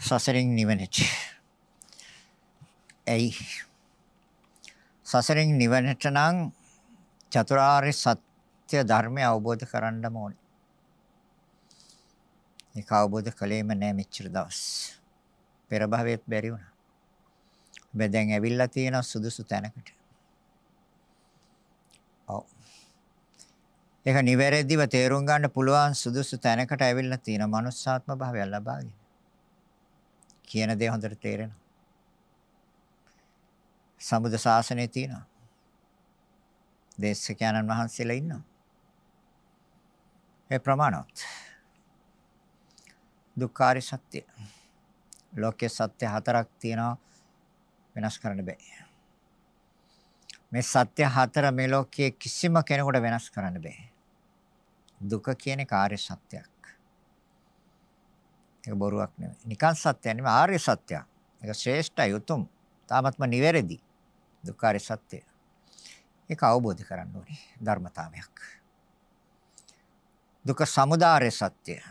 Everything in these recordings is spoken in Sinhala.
සසරින් නිවනට. එයි සසරින් නිවනට නම් චතුරාර්ය සත්‍ය ධර්මය අවබෝධ කරගන්න ඕනේ. ඒක අවබෝධ කළේම නෑ මෙච්චර දවස්. පෙර භවයේත් බැරි වුණා. හැබැයි දැන් ඇවිල්ලා තියෙන සුදුසු තැනකට. ඔව්. ඒක නිවැරදිව තේරුම් ගන්න පුළුවන් සුදුසු තැනකට ඇවිල්ලා තියෙන මනුස්සාත්ම භාවය ලබාගෙන. කියන දේ හොඳට තේරෙනවා. සම්බුද්ධ ශාසනයේ තියෙනවා. දේශකයන්න් වහන්සේලා ඉන්නවා. ඒ ප්‍රමාණවත්. දුක්ඛාරි සත්‍ය. ලෝකයේ සත්‍ය හතරක් තියෙනවා වෙනස් කරන්න බෑ. මේ සත්‍ය හතර මේ ලෝකයේ කිසිම කෙනෙකුට වෙනස් කරන්න බෑ. දුක කියන්නේ කාර්ය සත්‍යයක්. ඒක බොරුවක් නෙවෙයි. නිකන් සත්‍යයක් නෙවෙයි ආර්ය සත්‍යයක්. ඒක ශ්‍රේෂ්ඨයි උතුම්. තාමත්ම නිවැරදි. දුක්ඛාරය සත්‍යය. ඒක අවබෝධ කරගන්න ඕනේ ධර්මතාවයක්. දුක සමුදාය සත්‍යය.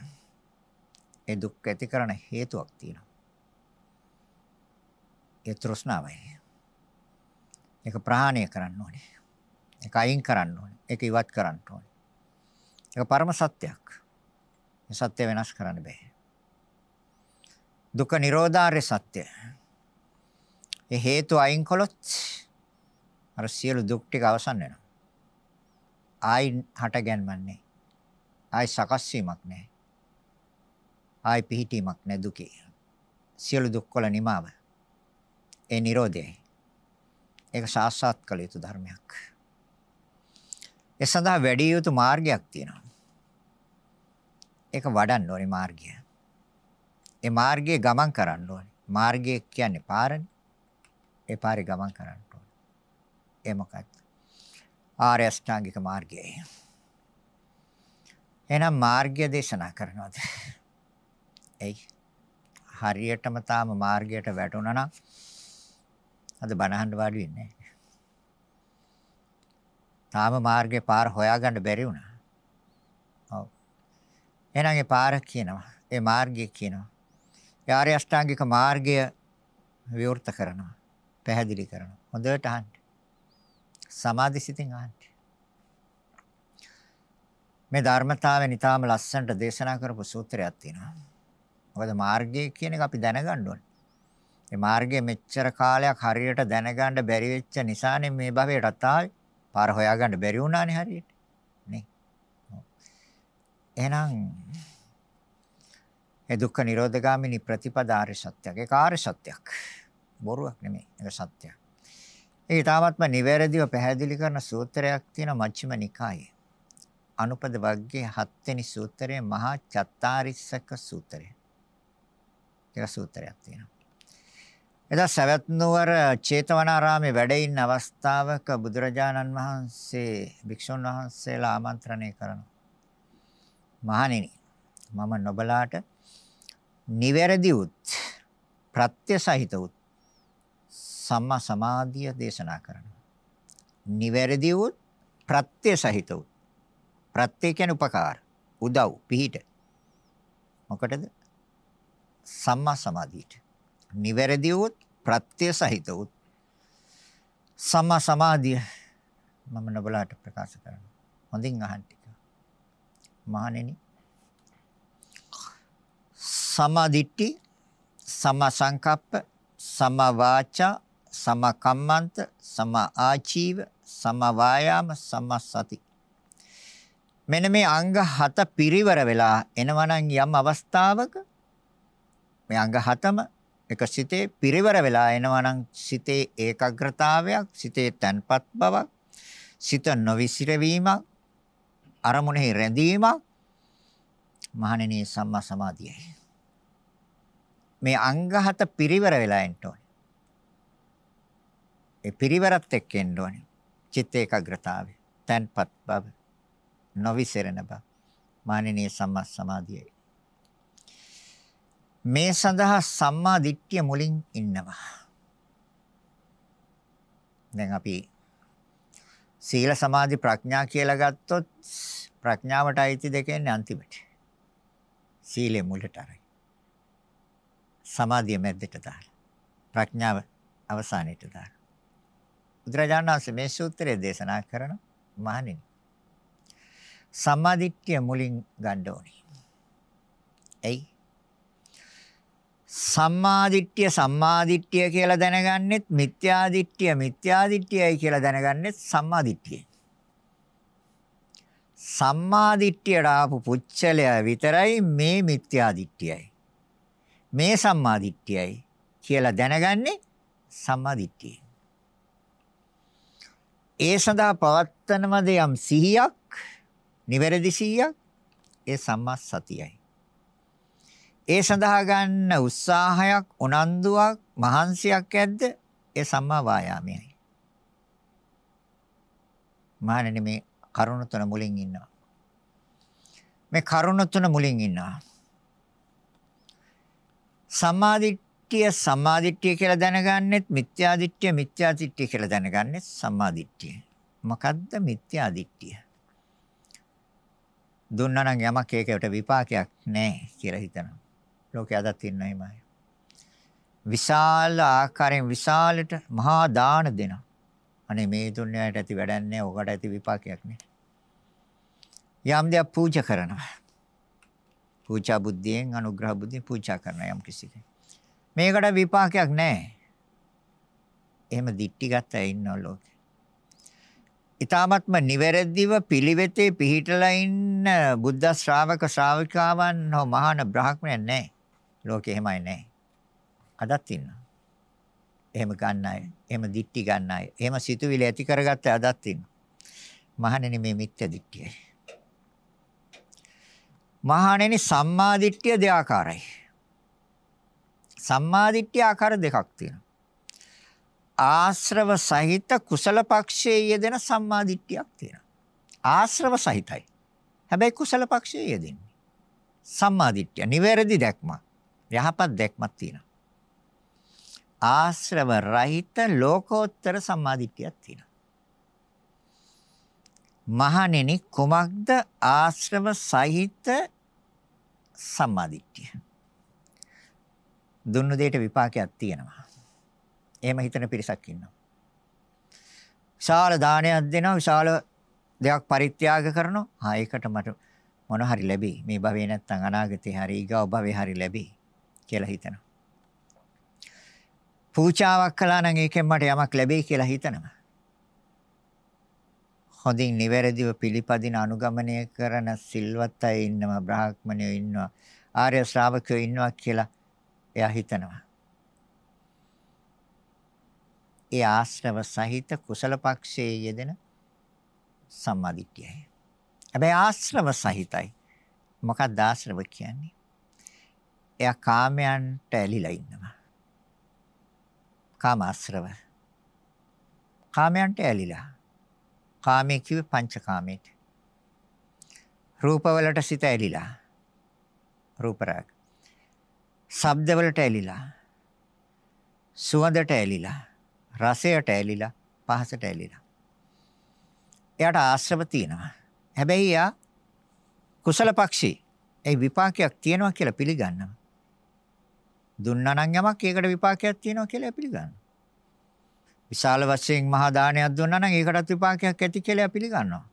ඒ දුක් ඇති කරන හේතුවක් තියෙනවා. ඒ තෘෂ්ණාවයි. ඒක ප්‍රහාණය කරන්න ඕනේ. ඒක අයින් කරන්න ඕනේ. ඒක ඉවත් කරන්න ඕනේ. ඒක පරම සත්‍යයක්. මේ සත්‍ය වෙනස් කරන්න බෑ. දුක නිරෝධාර්ය සත්‍ය. ඒ හේතු අයින් කළොත් අර සියලු දුක් ටික අවසන් වෙනවා. ආයි හටගන්මන්නේ. ආයි සකස් වීමක් නැහැ. ආයි පිහිටීමක් නැහැ දුකේ. සියලු දුක් වල නිමාව. ඒ Nirodhayයි. ඒක සාක්ෂාත් කළ යුතු ධර්මයක්. ඒ සඳහා වැඩි යුතු මාර්ගයක් තියෙනවා. ඒක වඩන්න ඕනේ මාර්ගය. ඒ මාර්ගයේ ගමන් කරන්න ඕනේ. මාර්ගය කියන්නේ පාරනේ. ඒ පාරේ ගමන් කරන්න ඕනේ. ඒ මොකක්ද? ආර්ය අෂ්ටාංගික මාර්ගය. එහෙනම් මාර්ගය දේශනා කරනවාද? එයි. හරියටම තාම මාර්ගයට වැටුණා නම් අද බණහන් වාඩි වෙන්නේ නැහැ. තාම මාර්ගේ පාර හොයාගන්න බැරි වුණා. ඔව්. එහෙනම් ඒ පාර කියනවා. ඒ මාර්ගය කියනවා. ආර්ය අෂ්ටාංගික මාර්ගය විවෘත කරනවා. පැහැදිලි කරනවා. හොඳට අහන්න. සමාධි සිතින් අහන්න. මේ ධර්මතාවය නිතාම ලස්සනට දේශනා කරපු සූත්‍රයක් තියෙනවා. මොකද මාර්ගය කියන එක අපි දැනගන්න ඕනේ. මේ මාර්ගය මෙච්චර කාලයක් හරියට දැනගන්න බැරි වෙච්ච නිසානේ මේ භවයටත් ආවේ. පාර හොයාගන්න බැරි වුණානේ හරියට. නේ. එහෙනම් ඒ දුක්ඛ නිරෝධගාමිනී ප්‍රතිපදාර්ය සත්‍යයක්. ඒක ආර්ය සත්‍යයක්. බොරුවක් නෙමෙයි. ඒක සත්‍යයක්. ඒ තාමත්ම නිවැරදිව පැහැදිලි කරන සූත්‍රයක් තියෙන මජ්ක්‍ධිම නිකායේ. අනුපද වර්ගයේ 7 වෙනි සූත්‍රයේ මහා චත්තාරිස්සක සූත්‍රය. ඒක සූත්‍රයක් තියෙනවා. එදා සවැත් නුවර චේතවනාරාමේ වැඩ ඉන්න අවස්ථාවක බුදුරජාණන් වහන්සේ භික්ෂුන් වහන්සේලා ආමන්ත්‍රණය කරනවා. මහණෙනි මම නොබලාට නිවැරදි උත් ප්‍රත්‍ය සහිත උත් සම්මා සමාධිය දේශනා කරනවා. නිවැරදි උත් ප්‍රත්‍ය සහිත උත් ප්‍රත්‍ය කියන්නේ උපකාර උදව් පිහිට. මොකටද? සම්මා සමාධියට. නිවැරදි උත් ප්‍රත්‍ය සහිත උත් සම්මා සමාධිය මම නොබලාට ප්‍රකාශ කරනවා. හොඳින් අහන්න ටික. මහණෙනි සමාධිට්ඨි සමා සංකප්ප සමා වාචා සමා කම්මන්ත සමා ආචීව සමා වායාම සමා සති මෙන්න මේ අංග හත පිරිවර වෙලා එනවනම් යම් අවස්ථාවක මේ අංග හතම එක සිතේ පිරිවර වෙලා එනවනම් සිතේ ඒකාග්‍රතාවයක් සිතේ තන්පත් බවක් සිත නොවිසිරවීමක් අරමුණෙහි රැඳීමක්. මහණෙනි සම්මා සමාධියයි. මේ අංග හත පිරිවර වෙලා එන්න ඕනේ. ඒ පිරිවරත් එක්ක එන්න ඕනේ. චිත්ත ඒකාග්‍රතාවය, තන්පත් බව, නොවිසරණ බව. මානිනී සම්මා සමාධියයි. මේ සඳහා සම්මා දිට්ඨිය මුලින් ඉන්නවා. දැන් අපි සීල සමාධි ප්‍රඥා කියලා ගත්තොත් ප්‍රඥාවට අයිති දෙකෙන්නේ අන්තිමට. සීලෙ මුලට අරයි. සමාධිය මැද්දට දාලා. ප්‍රඥාව අවසානයේට දාලා. බුදුරජාණන් වහන්සේ මේ සූත්‍රය දේශනා කරන මහණෙනි. සම්මාදිට්ඨිය මුලින් ගන්න ඕනේ. එයි සම්මාදිට්ඨිය සම්මාදිට්ඨිය කියලා දැනගන්නෙත් මිත්‍යාදිට්ඨිය මිත්‍යාදිට්ඨියයි කියලා දැනගන්නෙත් සම්මාදිට්ඨිය. සම්මාදිට්ඨියට ආපු පුච්චලයා විතරයි මේ මිත්‍යාදිට්ඨියයි. මේ සම්මාදිට්ඨියයි කියලා දැනගන්නේ සම්මාදිට්ඨිය. ඒ සඳහා පවත්තනමද යම් සිහියක්, නිවැරදි සිහියක් ඒ සම්මා සතියයි. ඒ සඳහා ගන්න උත්සාහයක්, උනන්දුවක්, මහන්සියක් ඇද්ද? ඒ සම්මා වායාමයයි. මානනේ මේ කරුණ තුන මුලින් ඉන්නවා. මේ කරුණ තුන මුලින් ඉන්නවා. සම්මාදිට්ඨිය සම්මාදිට්ඨිය කියලා දැනගන්නෙත් මිත්‍යාදිට්ඨිය මිත්‍යාදිට්ඨිය කියලා දැනගන්නෙත් සම්මාදිට්ඨිය. මොකද්ද මිත්‍යාදිට්ඨිය? දුන්නා නම් යමක් ඒකට විපාකයක් නැහැ කියලා හිතනවා. ලෝකේ අදත් ඉන්න එහෙමයි. විශාල ආකාරයෙන් විශාලට මහා දාන දෙනවා. අනේ මේ දුන්නයට ඇති වැඩක් නැහැ. ඔකට ඇති විපාකයක් නේ. යම් දෙයක් පූජා කරනවා. පූජා බුද්ධියෙන් අනුග්‍රහ බුද්ධියෙන් පූජා කරන යම් කිසි මේකට විපාකයක් නැහැ. එහෙම දික්ටි ගත්ත අය ඉන්නව ලෝකේ. ඊ타මත්ම නිවැරදිව පිළිවෙතේ පිහිටලා ඉන්න බුද්ධ ශ්‍රාවක ශ්‍රාවිකාවන් හෝ මහාන බ්‍රාහ්මණයන් නැහැ. ලෝකේ එහෙමයි නැහැ. අදත් ඉන්නවා. එහෙම ගන්න අය, එහෙම දික්ටි ගන්න අය, එහෙම සිතුවිලි ඇති කරගත්ත අදත් ඉන්නවා. මහණෙනි මේ මිත්‍ය දික්තියයි. මහණෙනි සම්මාදිට්ඨිය දෙආකාරයි. සම්මාදිට්ඨිය ආකාර දෙකක් තියෙනවා. ආශ්‍රව සහිත කුසල පක්ෂයේ යෙදෙන සම්මාදිට්ඨියක් තියෙනවා. ආශ්‍රව සහිතයි. හැබැයි කුසල පක්ෂයේ යෙදෙන්නේ. සම්මාදිට්ඨිය නිවැරදි දැක්ම. යහපත් දැක්මක් තියෙනවා. ආශ්‍රව රහිත ලෝකෝත්තර සම්මාදිට්ඨියක් තියෙනවා. මහණෙනි කුමක්ද ආශ්‍රව සහිත සම්මාදිට්ඨිය? දුන්නු දෙයට විපාකයක් තියෙනවා. එහෙම හිතන පිරිසක් ඉන්නවා. විශාල දානයක් දෙනවා විශාල දෙයක් පරිත්‍යාග කරනවා. ආ ඒකට මට මොන හරි ලැබෙයි. මේ භවේ නැත්තම් අනාගතේ හරි ඊගව භවේ හරි ලැබෙයි කියලා හිතනවා. පූජාවක් කළා නම් ඒකෙන් මට යමක් ලැබෙයි කියලා හිතනවා. හොඳින් නිවැරදිව පිළිපදින අනුගමනය කරන සිල්වත් අය ඉන්නවා බ්‍රාහ්මණයෝ ඉන්නවා ආර්ය ශ්‍රාවකයෝ ඉන්නවා කියලා එයා හිතනවා. ඒ ආශ්‍රව සහිත කුසල පක්ෂයේ යෙදෙන සම්මාදිට්ඨියයි. හැබැයි ආශ්‍රව සහිතයි. මොකක්ද ආශ්‍රව කියන්නේ? එයා කාමයන්ට ඇලිලා ඉන්නවා. කාම ආශ්‍රව. කාමයන්ට ඇලිලා කාමයේ කිව්වේ පංචකාමයට. රූපවලට සිත ඇලිලා. රූප රාග. ශබ්දවලට ඇලිලා. සුවඳට ඇලිලා. රසයට ඇලිලා. පහසට ඇලිලා. එයාට ආශ්‍රව තියෙනවා. හැබැයි යා කුසල පක්ෂී. ඒ විපාකයක් තියෙනවා කියලා පිළිගන්නවා. දුන්නා නම් යමක් ඒකට විපාකයක් තියෙනවා කියලා පිළිගන්නවා. විශාල වශයෙන් මහා දානයක් දුන්නා නම් ඒකටත් විපාකයක් ඇති කියලා පිළිගන්නවා.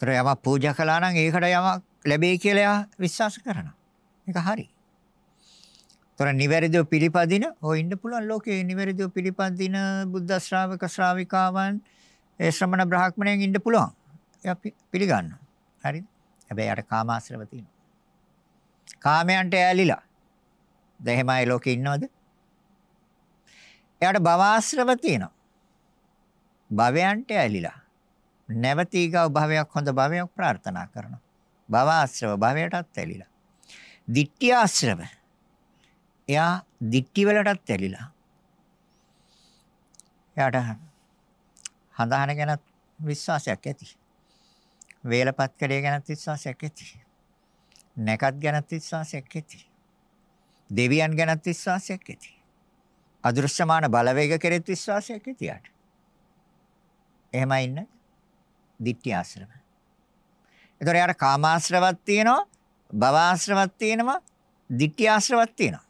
ඒතර යමක් පූජා කළා නම් ඒකට යමක් ලැබෙයි කියලා විශ්වාස කරනවා. ඒක හරි. ඒතර නිවැරදිව පිළිපදින හො ඉන්න පුළුවන් ලෝකේ නිවැරදිව පිළිපදින බුද්ධ ශ්‍රාවක ශ්‍රාවිකාවන් ඒ ශ්‍රමණ බ්‍රාහ්මණයන් ඉන්න පුළුවන්. එයා පිළිගන්නවා. හරිද? හැබැයි යාට කාමාශ්‍රව තියෙනවා. කාමයන්ට ඇලිලා. දැන් එහෙමයි ලෝකේ ඉන්නවද? එයාට භවආශ්‍රව තියෙනවා. භවයන්ට ඇලිලා. නැවතීගව භවයක් හොඳ භවයක් ප්‍රාර්ථනා කරනවා. භවආශ්‍රව භවයටත් ඇලිලා. දිට්ඨි ආශ්‍රව. එයා දිට්ඨි වලටත් ඇලිලා. එයාට හඳහන ගැන විශ්වාසයක් ඇති. වේලපත් කඩේ ගැන විශ්වාසයක් ඇති. නැකත් ගැන විශ්වාසයක් ඇති. දෙවියන් ගැන විශ්වාසයක් ඇති. අදෘශ්‍යමාන බලවේග කෙරෙත් විශ්වාසයක් ඇතියට. එහෙමයි ඉන්න. ditthi ආශ්‍රම. ඒතර යාර කාමාශ්‍රවක් තියෙනවා, භවආශ්‍රවක් තියෙනවා, ditthi ආශ්‍රවක් තියෙනවා.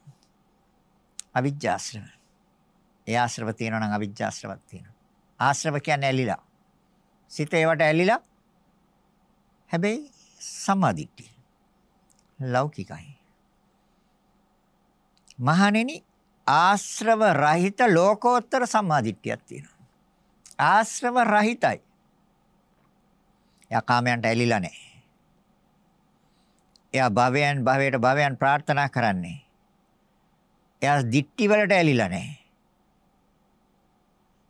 අවිජ්ජාශ්‍රව. ඒ ආශ්‍රව තියෙනවා නම් අවිජ්ජාශ්‍රවක් තියෙනවා. ආශ්‍රව කියන්නේ ඇලිලා. සිත ඒවට ඇලිලා හැබැයි සමාධිට්ඨිය. ලෞකිකයි. මහණෙනි ආශ්‍රව රහිත ලෝකෝත්තර සම්මාදිට්ඨියක් තියෙනවා. ආශ්‍රව රහිතයි. එයා කාමයන්ට ඇලිලා නැහැ. එයා භවයන් භවයට භවයන් ප්‍රාර්ථනා කරන්නේ. එයා දික්ටි වලට ඇලිලා නැහැ.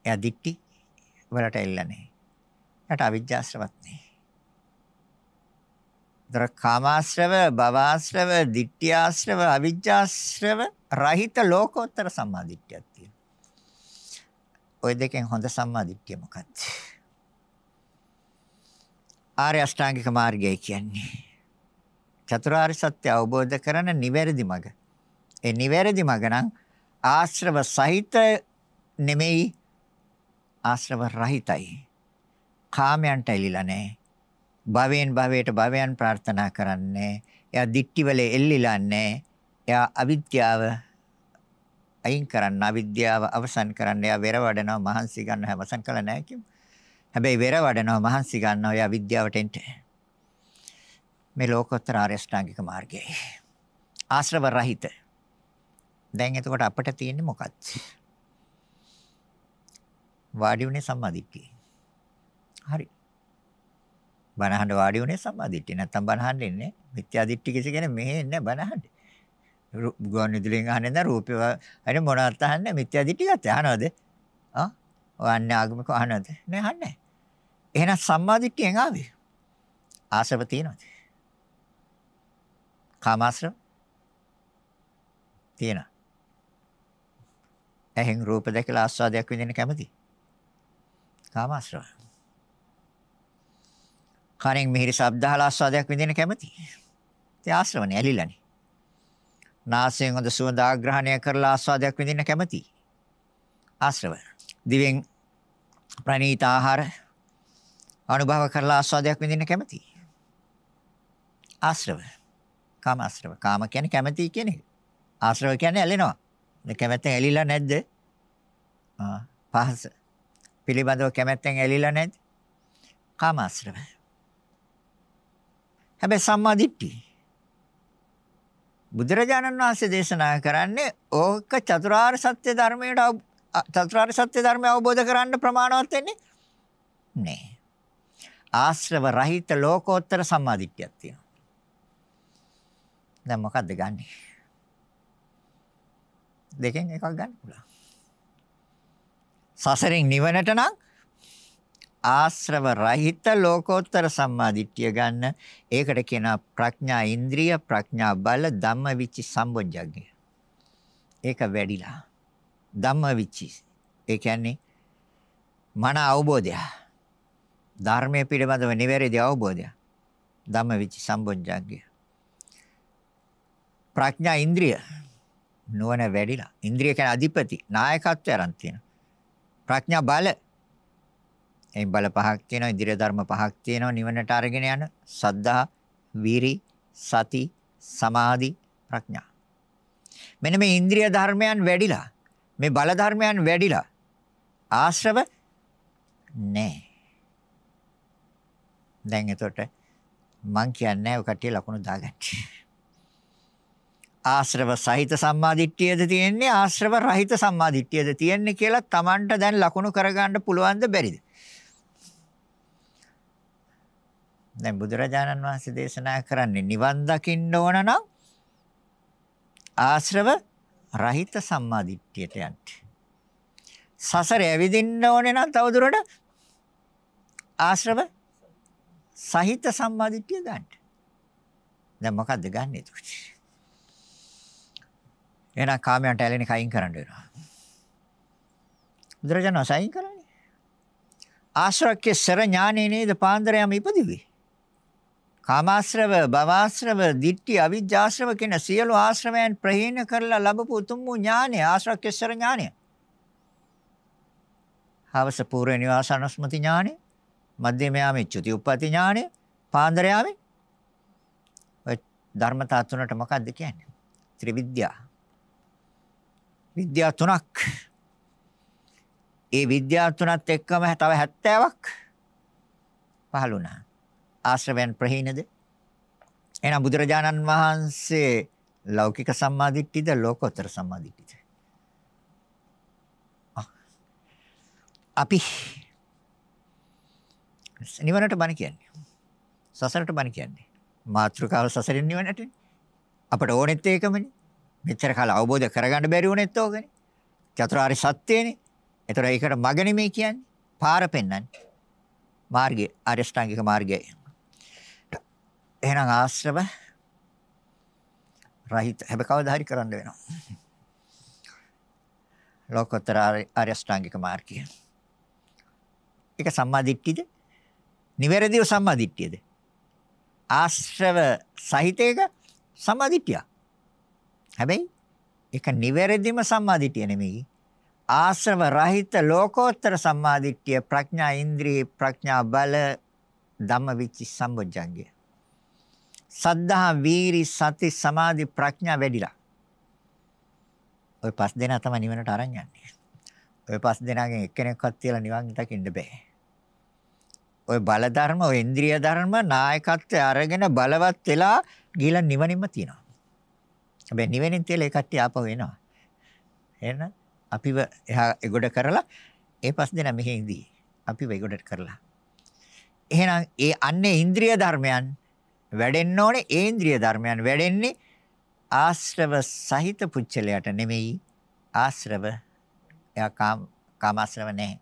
එයා දික්ටි වලට ඇලිලා නැහැ. එයාට අවිජ්ජාශ්‍රවත් නැහැ. දර කාමාශ්‍රව, භවආශ්‍රව, ditthියාශ්‍රව, අවිජ්ජාශ්‍රව රහිත ලෝකෝත්තර සම්මාදිට්ඨියක් තියෙනවා. ওই දෙකෙන් හොඳ සම්මාදිට්ඨිය මොකක්ද? ආර්ය අෂ්ටාංගික මාර්ගය කියන්නේ චතුරාර්ය සත්‍ය අවබෝධ කරන නිවැරදි මඟ. ඒ නිවැරදි මඟ නම් ආශ්‍රව සහිත නෙමෙයි ආශ්‍රව රහිතයි. කාමයන්ට ඇලිලා නැහැ. භවෙන් භවයට භවයන් ප්‍රාර්ථනා කරන්නේ. එයා දික්ටිවල එල්ලිලා නැහැ. එයා අවිද්‍යාව අයින් කරන්න අවිද්‍යාව අවසන් කරන්න එයා වෙර වඩනවා මහන්සි ගන්න හැමසන් කළ නැහැ කිව්ව. හැබැයි වෙර වඩනවා මහන්සි ගන්නවා එයා විද්‍යාවට එන්න. මේ ලෝකෝත්තර ආර්ය ශ්‍රාංගික මාර්ගයයි. ආශ්‍රව රහිත. දැන් එතකොට අපිට තියෙන්නේ මොකක්ද? වාඩි උනේ සම්මාදිට්ඨිය. හරි. බනහඬ වාඩි උනේ සම්මාදිට්ඨිය. නැත්තම් බනහඬ ඉන්නේ මිත්‍යා දිට්ඨි කිසි කෙනෙක් මෙහෙ ඉන්නේ බනහඬ. ගුවන් විදුලියෙන් අහන්නේ නැත්නම් රූපේ අනේ මොනවත් අහන්නේ මිත්‍යා දිට්ඨි ගත්තා. අහනවද? ආ? ඔයන්නේ ආගමික අහනවද? නෑ අහන්නේ. එහෙනම් සම්මාදිට්ඨියෙන් ආවේ. ආශව තියනවද? කාමාශ්‍රව තියෙනවා. එහෙන් රූප දැකලා ආස්වාදයක් විඳින්න කැමති? කාමාශ්‍රව. කනෙන් මිහිරි ශබ්ද අහලා ආස්වාදයක් විඳින්න කැමති? ඒ ආශ්‍රවනේ ඇලිලානේ. නාසයෙන් හොඳ සුවඳ ආග්‍රහණය කරලා ආස්වාදයක් විඳින්න කැමති? ආශ්‍රව. දිවෙන් ප්‍රණීත ආහාර අනුභව කරලා ආස්වාදයක් විඳින්න කැමති? ආශ්‍රව. කාම ආශ්‍රව. කාම කියන්නේ කැමති කියන එක. ආශ්‍රව කියන්නේ ඇලෙනවා. මේ කැමැත්තෙන් ඇලිලා නැද්ද? ආ පහස. පිළිබඳව කැමැත්තෙන් ඇලිලා නැද්ද? කාම ආශ්‍රව. හැබැයි සම්මා දිට්ඨි. බුදුරජාණන් වහන්සේ දේශනා කරන්නේ ඕක චතුරාර්ය සත්‍ය ධර්මයට චතුරාර්ය සත්‍ය ධර්මය අවබෝධ කරන්න ප්‍රමාණවත් වෙන්නේ නෑ. ආශ්‍රව රහිත ලෝකෝත්තර සම්මාදිට්ඨියක් තියෙනවා. දැන් මොකද්ද ගන්නෙ? දෙකෙන් එකක් ගන්න පුළුවන්. සසරෙන් නිවනට නම් ආශ්‍රව රහිත ලෝකෝත්තර සම්මාදිට්ඨිය ගන්න. ඒකට කියනවා ප්‍රඥා ඉන්ද්‍රිය ප්‍රඥා බල ධම්මවිචි සම්බොජ්ජග්ගය ඒක වැඩිලා ධම්මවිචි ඒ කියන්නේ මන අවබෝධය ධර්මයේ පිළිබඳව නිවැරදි අවබෝධය ධම්මවිචි සම්බොජ්ජග්ගය ප්‍රඥා ඉන්ද්‍රිය නුවණ වැඩිලා ඉන්ද්‍රිය කියන්නේ අධිපති නායකත්වය අරන් තියෙන ප්‍රඥා බල එයින් බල පහක් තියෙනවා, ඉන්ද්‍රිය ධර්ම පහක් තියෙනවා නිවනට අරගෙන යන සද්ධා, වීරි, සති, සමාධි, ප්‍රඥා. මෙන්න මේ ඉන්ද්‍රිය ධර්මයන් වැඩිලා, මේ බල ධර්මයන් වැඩිලා ආශ්‍රව නැහැ. දැන් එතකොට මං කියන්නේ ඔය කට්ටිය ලකුණු දාගන්න. ආශ්‍රව සහිත සම්මාදිට්ඨියද තියෙන්නේ ආශ්‍රව රහිත සම්මාදිට්ඨියද තියෙන්නේ කියලා Tamanට දැන් ලකුණු කරගන්න පුළුවන්ද බැරිද? දැන් බුදුරජාණන් වහන්සේ දේශනා කරන්නේ නිවන් දකින්න ඕන නම් ආශ්‍රව රහිත සම්මාදිට්ඨියට යන්න. සසර ඇවිදින්න ඕනේ නම් තවදුරට ආශ්‍රව සහිත සම්මාදිට්ඨිය ගන්න. දැන් මොකද්ද ගන්න එතකොට? එහෙනම් කාමයන්ට ඇලෙන කයින් කරන්න වෙනවා. බුදුරජාණන් සයින් කරන්නේ. ආශ්‍රවකේ සර ඥානෙ නේද පාන්දරයම ඉපදිවි. කාමාශ්‍රව, භවආශ්‍රව, ditthi, අවිජ්ජාශ්‍රව කියන සියලු ආශ්‍රවයන් ප්‍රහීන කරලා ලැබපු උතුම් වූ ඥානය ආශ්‍රක්කේශර ඥානය. හවස පූර්ව නිවාසනස්මති ඥානය, මධ්‍යම යාමේ චුති උප්පති ඥානය, පාන්දර යාමේ ඔය ධර්මතා තුනට මොකක්ද කියන්නේ? ත්‍රිවිද්‍යා. විද්‍යා තුනක්. ඒ විද්‍යා තුනත් එක්කම තව 70ක් පහළ වුණා. ආශ්‍රවයන් ප්‍රහීනද? එහෙනම් බුදුරජාණන් වහන්සේ ලෞකික සම්මාදිට්ඨියද ලෝකෝත්තර සම්මාදිට්ඨියද? අපි නිවනට බණ කියන්නේ. සසරට බණ කියන්නේ. මාත්‍රිකාව සසරින් නිවනට. අපට ඕනෙත් ඒකමනේ. මෙච්චර කාල අවබෝධ කරගන්න බැරි වුණෙත් ඕකනේ. චතුරාර්ය සත්‍යනේ. ඒතර ඒකට මග නෙමෙයි කියන්නේ. පාර පෙන්වන්නේ. මාර්ගය අරියෂ්ඨාංගික මාර්ගය. එහෙනම් ආශ්‍රව රහිත හැබැයි කවදා හරි කරන්න වෙනවා. ලෝකෝත්තර අරියෂ්ඨාංගික මාර්ගය. ඒක සම්මාදිට්ඨියද? නිවැරදිව සම්මාදිට්ඨියද? ආශ්‍රව සහිතේක සම්මාදිට්ඨිය. හැබැයි ඒක නිවැරදිම සම්මාදිට්ඨිය නෙමෙයි. ආශ්‍රව රහිත ලෝකෝත්තර සම්මාදිට්ඨිය ප්‍රඥා ඉන්ද්‍රිය ප්‍රඥා බල ධම්මවිචි සම්බොජ්ජංගය. සද්ධා වීරි සති සමාධි ප්‍රඥා වැඩිලා. ඔය පස් දෙනා තමයි නිවනට අරන් යන්නේ. ඔය පස් දෙනාගෙන් එක්කෙනෙක්වත් තියලා නිවන් දකින්න බෑ. ඔය බල ධර්ම, ඔය ඉන්ද්‍රිය ධර්ම නායකත්වය අරගෙන බලවත් වෙලා ගිහලා නිවනින්ම තියෙනවා. හැබැයි නිවෙනින් තියලා ඒ කට්ටිය ආපහු එනවා. එහෙනම් අපිව එහා එගොඩ කරලා ඒ පස් දෙනා මෙහි ඉඳී. අපිව එගොඩට කරලා. එහෙනම් ඒ අන්නේ ඉන්ද්‍රිය ධර්මයන් වැඩෙන්න ඕනේ ඒ ඉන්ද්‍රිය ධර්මයන් වැඩෙන්නේ ආශ්‍රව සහිත පුච්චලයට නෙමෙයි ආශ්‍රව එයා කාම කාමාශ්‍රව නැහැ.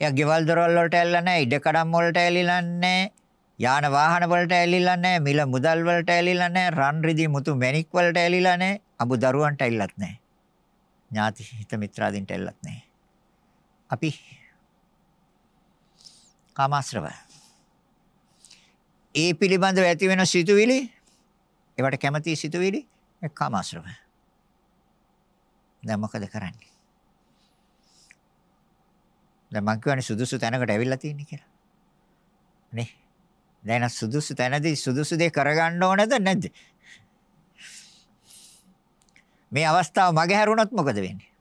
එයා ගෙවල් දොරවල් වලට ඇල්ලලා නැහැ, ඉඩකඩම් වලට ඇලිලා නැහැ, යාන වාහන වලට ඇලිලා නැහැ, මිල මුදල් වලට ඇලිලා නැහැ, රන් රිදී මුතු මැණික් වලට ඇලිලා නැහැ, අඹ දරුවන්ට ඇල්ලත් නැහැ. ඥාති හිත මිත්‍රාදීන්ට ඇල්ලත් නැහැ. අපි කාමාශ්‍රව. ඒ පිළිබඳව ඇති වෙන සිතුවිලි ඒවට කැමති සිතුවිලි ඒ කාමාශ්‍රව. දැන් මොකද කරන්නේ? දැන් මං කියවනේ සුදුසු තැනකට ඇවිල්ලා තියෙන්නේ කියලා. නේ? දැන් සුදුසු තැනදී සුදුසු දේ කරගන්න ඕනද නැද්ද? මේ අවස්ථාව මගේ හැරුණොත් මොකද වෙන්නේ?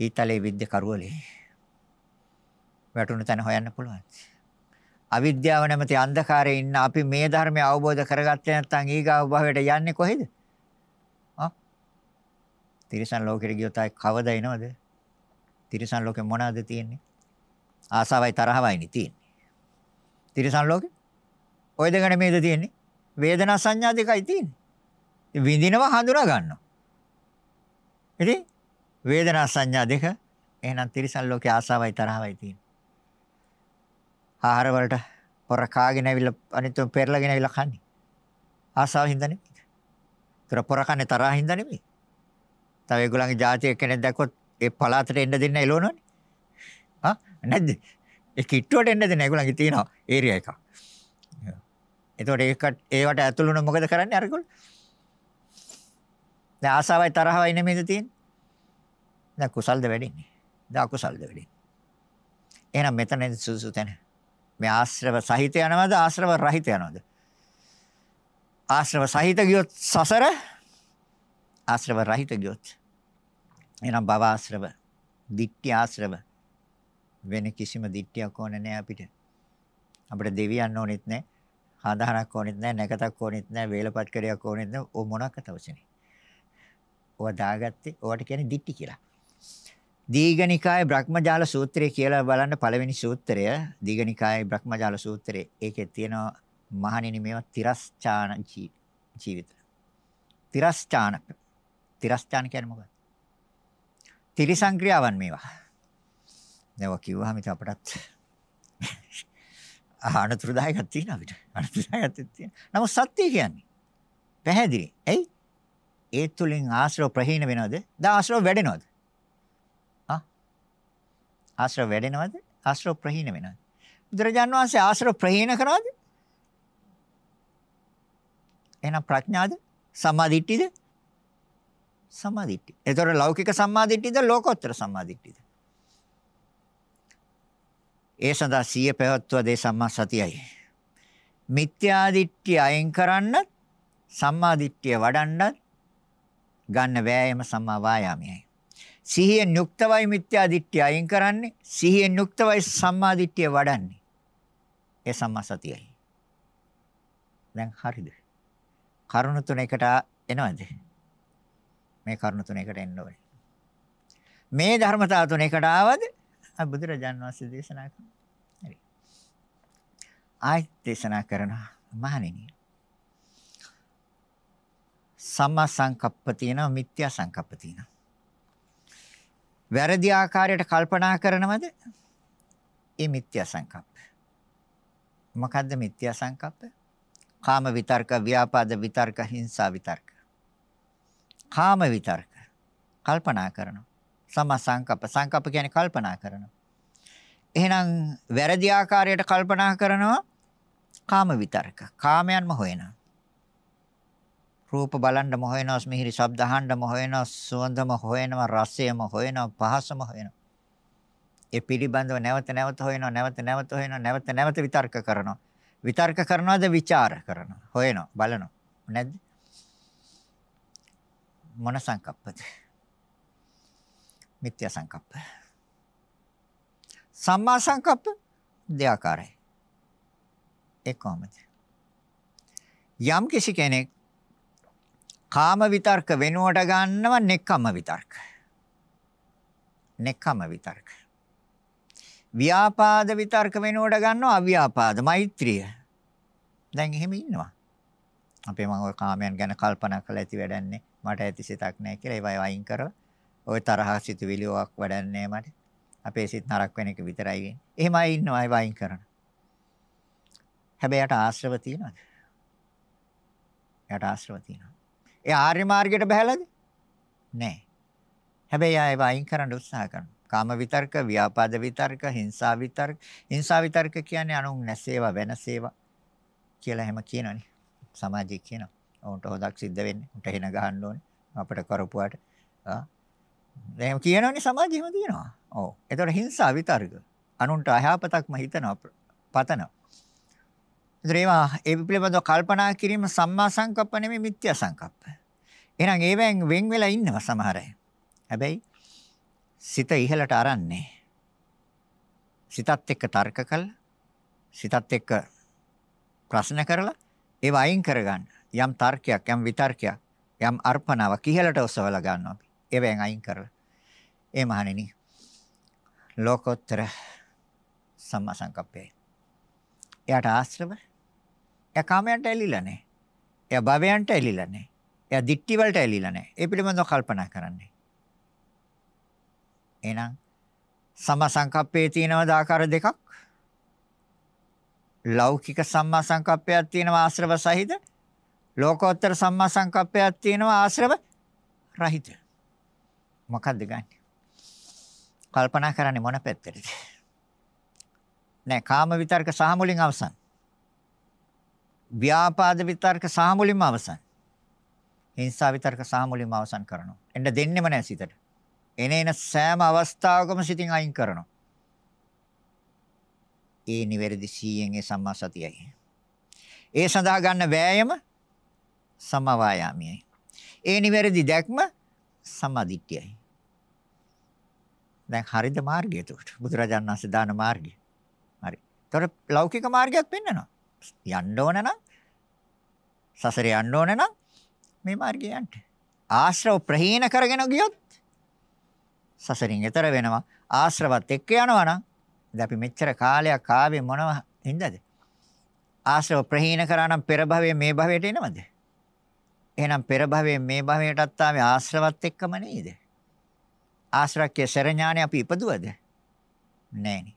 ඊතලේ විද්‍ය කරුවලේ වැටුණු තැන හොයන්න පුළුවන්. අවිද්‍යාව නැමැති අන්ධකාරයේ ඉන්න අපි මේ ධර්මය අවබෝධ කරගත්තේ නැත්නම් ඊගාව භවයට යන්නේ කොහෙද? තිරිසන් ලෝකෙට ගියොත් ආයි කවද එනවද? තිරිසන් ලෝකෙ මොනවද තියෙන්නේ? ආසාවයි තරහවයිනේ තියෙන්නේ. තිරිසන් ලෝකෙ ඔය දෙක නෙමෙයිද තියෙන්නේ? වේදනා සංඥා දෙකයි තියෙන්නේ. විඳිනවා හඳුනා ගන්නවා. ඉතින් වේදනා සංඥා දෙක එහෙනම් තිරිසන් ලෝකේ ආසාවයි තරහවයි තියෙන්නේ. ආහාර වලට පොර කාගෙන ඇවිල්ලා අනිත් පෙරලගෙන ඇවිල්ලා කන්නේ. ආසාව හින්දා නෙමෙයි. ତොර පොර කන්නේ තරහ හින්දා නෙමෙයි. තව ඒගොල්ලන්ගේ ජාතිය කෙනෙක් දැක්කොත් ඒ පළාතට එන්න දෙන්න එළවනවනේ. ආ නැද්ද? ඒ කිට්ටුවට එන්න දෙන්න ඒගොල්ලන්ගේ තියෙනවා ඒරියා එකක්. එතකොට ඒකට ඒවට ඇතුළු වුණ මොකද කරන්නේ අරගොල්ලෝ? දැන් ආසාවයි තරහවයි නෙමෙයිද තියෙන්නේ? දැන් කුසල්ද වැඩින්නේ? දැන් අකුසල්ද වැඩින්නේ? එහෙනම් මෙතන සුසු තැන. මේ ආශ්‍රව සහිත යනවද ආශ්‍රව රහිත යනවද? ආශ්‍රව සහිත ගියොත් සසර ආශ්‍රව රහිත ගියොත් එහෙනම් භව ආශ්‍රව, ditthි ආශ්‍රව වෙන කිසිම ditthියක් ඕනේ නැහැ අපිට. අපිට දෙවියන් ඕනෙත් නැහැ. ආධාරයක් ඕනෙත් නැහැ, නැකතක් ඕනෙත් නැහැ, වේලපත් කරයක් ඕනෙත් නැහැ. ඕ මොනක්වත් අවශ්‍ය නැහැ. ඕවා දාගත්තේ ඕවට කියන්නේ ditthි කියලා. දීඝනිකායේ බ්‍රහ්මජාල සූත්‍රය කියලා බලන්න පළවෙනි සූත්‍රය දීඝනිකායේ බ්‍රහ්මජාල සූත්‍රය. ඒකේ තියෙනවා මහණෙනි මේවා තිරස්චාන ජීවිත. තිරස්චාන. තිරස්චාන කියන්නේ මොකක්ද? තිරිසන් ක්‍රියාවන් මේවා. දැන් කිව්වහම ඉතින් අපටත් අනතුරුදායකක් තියෙනවා අපිට. අනතුරුදායකක් තියෙනවා. නමුත් සත්‍ය කියන්නේ පැහැදිලි. එයි ඒ තුලින් ආශ්‍රව ප්‍රහීන වෙනවද? දා ආශ්‍රව වැඩෙනවද? ආ ආශ්‍රව වැඩෙනවද? ආශ්‍රව ප්‍රහීන වෙනවද? බුදුරජාන් වහන්සේ ආශ්‍රව ප්‍රහීන කරනවද? එහෙනම් ප්‍රඥාද? සම්මාදිට්ඨියද? සම්මාදිට්ඨිය. ඒතකොට ලෞකික සම්මාදිට්ඨියද ලෝකෝත්තර සම්මාදිට්ඨියද? ඒ සඳහා සිය පැවැත්වුවා දේ සම්මා සතියයි. මිත්‍යා දිට්ඨිය අයින් කරන්නත් සම්මා දිට්ඨිය වඩන්නත් ගන්න වෑයම සම්මා වායාමයයි. සිහියෙන් යුක්තවයි මිත්‍යා දිට්ඨිය අයින් කරන්නේ. සිහියෙන් යුක්තවයි සම්මා දිට්ඨිය වඩන්නේ. ඒ සම්මා සතියයි. දැන් හරිද? කරුණ තුන එකට එනවද? මේ කරුණ තුන එකට එන්න ඕනේ. මේ ධර්මතාව තුන එකට ආවද? බුදුරජාන් වහන්සේ දේශනා කරනවා. හරි. ආයත් දේශනා කරනවා මහණෙනි. සම්මා සංකප්ප තියෙනවා මිත්‍යා සංකප්ප තියෙනවා. වැරදි ආකාරයට කල්පනා කරනවද? ඒ මිත්‍යා සංකප්ප. මොකද්ද මිත්‍යා සංකප්ප? කාම විතර්ක, ව්‍යාපාද විතර්ක, හිංසා විතර්ක. කාම විතර්ක. කල්පනා කරනවා. සම සංකප්ප. සංකප්ප කියන්නේ කල්පනා කරනවා. එහෙනම් වැරදි ආකාරයට කල්පනා කරනවා කාම විතර්ක. කාමයන්ම හොයනවා. රූප බලන්න හොයනවා, මිහිරි ශබ්ද අහන්න හොයනවා, සුවඳම හොයනවා, රසයම හොයනවා, පහසම හොයනවා. ඒ පිළිබඳව නැවත නැවත හොයනවා, නැවත නැවත හොයනවා, නැවත නැවත විතර්ක කරනවා. විතර්ක කරනවාද ਵਿਚාර කරනවා. හොයනවා, බලනවා. නැද්ද? මොන සංකප්පද? මිත්‍යා සංකප්ප. සම්මා සංකප්ප දෙආකාරයි. ඒ කොහොමද? යම් කිසි කෙනෙක් කාම විතර්ක වෙනුවට ගන්නව නෙක්ඛම්ම විතර්ක. නෙක්ඛම්ම විතර්ක. ව්‍යාපාද විතර්ක වෙනුවට ගන්නවා අව්‍යාපාද මෛත්‍රිය. දැන් එහෙම ඉන්නවා. අපේ මම ඔය කාමයන් ගැන කල්පනා කරලා ඇති වැඩන්නේ මට ඇති සිතක් නැහැ කියලා ඒවයි වයින් කරලා ওই තරහ සිතුවිලියක් වැඩන්නේ මට. අපේ සිත නරක වෙන එක විතරයි වෙන්නේ. එහෙමයි ඉන්නවා ඒ වයින් කරන. හැබැයි යට ආශ්‍රව තියනවාද? යට ආශ්‍රව තියනවා. ඒ ආර්ය මාර්ගයට බහැලාද? නැහැ. හැබැයි ආයෙ වයින් කරන්න උත්සාහ කරනවා. කාම විතර්ක, ව්‍යාපාද විතර්ක, හිංසා විතර්ක. හිංසා විතර්ක කියන්නේ අනුන් නැසේවා වෙනසේවා කියලා හැම කියනවනේ. සමාජයේ කියනවා. උන්ට හොදක් සිද්ධ වෙන්නේ. උන්ට හින ගහන්න ඕනේ. අපිට කරපුවාට. ආ. එහෙම කියනවනේ සමාජෙම තියෙනවා. ඔව්. ඒතකොට හිංසා විතර්ක. අනුන්ට අයහපතක්ම හිතනවා, පතනවා. ඒවා ඒ පිළිබඳව කල්පනා කිරීම සම්මා සංකප්ප නෙමෙයි මිත්‍යා සංකප්ප. එහෙනම් ඒවෙන් වෙන් වෙලා ඉන්නවා සමහර අය. හැබැයි සිත ඉහළට අරන්නේ. සිතත් එක්ක තර්ක කළා. සිතත් එක්ක ප්‍රශ්න කරලා ඒව අයින් කරගන්න. යම් තර්කයක්, යම් විතර්කයක්, යම් අර්පණාවක් ඉහළට ඔසවලා ගන්නවා අපි. ඒවෙන් අයින් කරලා. ඒ මහණෙනි. ලෝකෝත්තර සම්මා සංකප්පේ. එයාට ආශ්‍රව එයා කාමයන්ට ඇලිලා නැහැ. එයා භවයන්ට ඇලිලා නැහැ. එයා දික්ටි වලට ඇලිලා නැහැ. ඒ පිළිබඳව කල්පනා කරන්නේ. එහෙනම් සම්මා සංකප්පේ තියෙනවද ආකාර දෙකක්? ලෞකික සම්මා සංකප්පයක් තියෙනවා ආශ්‍රව සහිත. ලෝකෝත්තර සම්මා සංකප්පයක් තියෙනවා ආශ්‍රව රහිත. මොකක්ද ගන්න? කල්පනා කරන්නේ මොන පැත්තටද? නෑ කාම විතර්ක සහ මුලින් අවසන්. ව්‍යාපාද විතර්ක සහ මුලින්ම අවසන්. හිංසා විතර්ක සහ මුලින්ම අවසන් කරනවා. එන්න දෙන්නෙම නෑ සිතට. එනේන සෑම අවස්ථාවකම සිතින් අයින් කරනවා. ඒ නිවැරදි සීයෙන් ඒ සම්මා සතියයි. ඒ සඳහා ගන්න වෑයම සම්මා වායාමයයි. ඒ නිවැරදි දැක්ම සම්මාදිට්ඨියයි. දැන් හරිද මාර්ගය එතකොට? බුදුරජාණන් වහන්සේ දාන මාර්ගය. හරි. ඒතකොට ලෞකික මාර්ගයක් පෙන්වනවා. යන්න ඕන නම් සසරේ යන්න ඕන නම් මේ මාර්ගය යන්න. ආශ්‍රව ප්‍රහීන කරගෙන ගියොත් සසරින් එතර වෙනවා. ආශ්‍රවත් එක්ක යනවා නම් දැන් අපි මෙච්චර කාලයක් ආවේ මොනව හින්දාද? ආශ්‍රව ප්‍රහීන කරා නම් පෙර භවයේ මේ භවයට එනවද? එහෙනම් පෙර භවයේ මේ භවයටත් ආවේ ආශ්‍රවත් එක්කම නේද? ආශ්‍රක්‍ය සරඥානේ අපි ඉපදුවද? නෑනේ.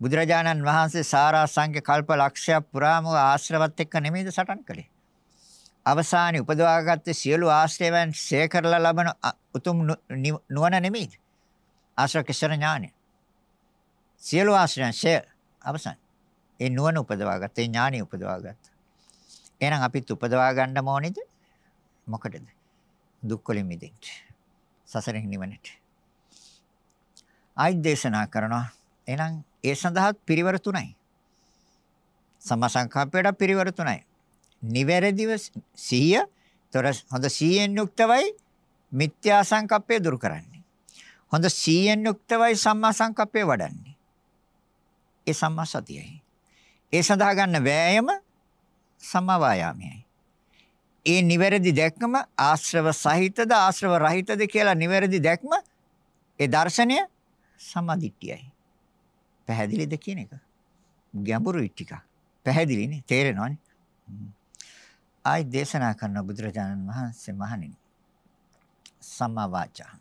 බුදුරජාණන් වහන්සේ සාරා සංඛ්‍ය කල්ප ලක්ෂයක් පුරාම ආශ්‍රවත් එක්ක නෙමෙයිද සටන් කළේ. අවසානයේ උපදවාගත්තේ සියලු ආශ්‍රයයන් ශේ කරලා ලබන උතුම් නුවණ නෙමෙයිද? ආශ්‍රකේශර ඥානය. සියලු ආශ්‍රයන් ශේ අවසන්. ඒ නුවණ උපදවාගත්ත, ඒ ඥානය උපදවාගත්ත. එහෙනම් අපිත් උපදවා ගන්න ඕනේද? මොකටද? දුක් වලින් මිදෙන්න. සසරෙන් නිවනට. ආයි දේශනා කරනවා. එහෙනම් ඒ සඳහා පිරිවර තුනයි. සම්මා සංකප්පයට පිරිවර තුනයි. නිවැරදිව සිහිය, තොර හොඳ සිහියෙන් යුක්තවයි මිත්‍යා සංකප්පය දුරු කරන්නේ. හොඳ සිහියෙන් යුක්තවයි සම්මා සංකප්පය වඩන්නේ. ඒ සම්මා සතියයි. ඒ සඳහා ගන්න වෑයම සම්මා වායාමයයි. ඒ නිවැරදි දැක්ම ආශ්‍රව සහිතද ආශ්‍රව රහිතද කියලා නිවැරදි දැක්ම ඒ දර්ශනය සම්මාදිට්ඨියයි. පැහැදිලිද කියන එක? ගැඹුරුයි ටික. පැහැදිලිනේ තේරෙනවනේ. ආයි දේශනා කරන බුදුරජාණන් වහන්සේ මහණෙනි. සම්මා වාචා.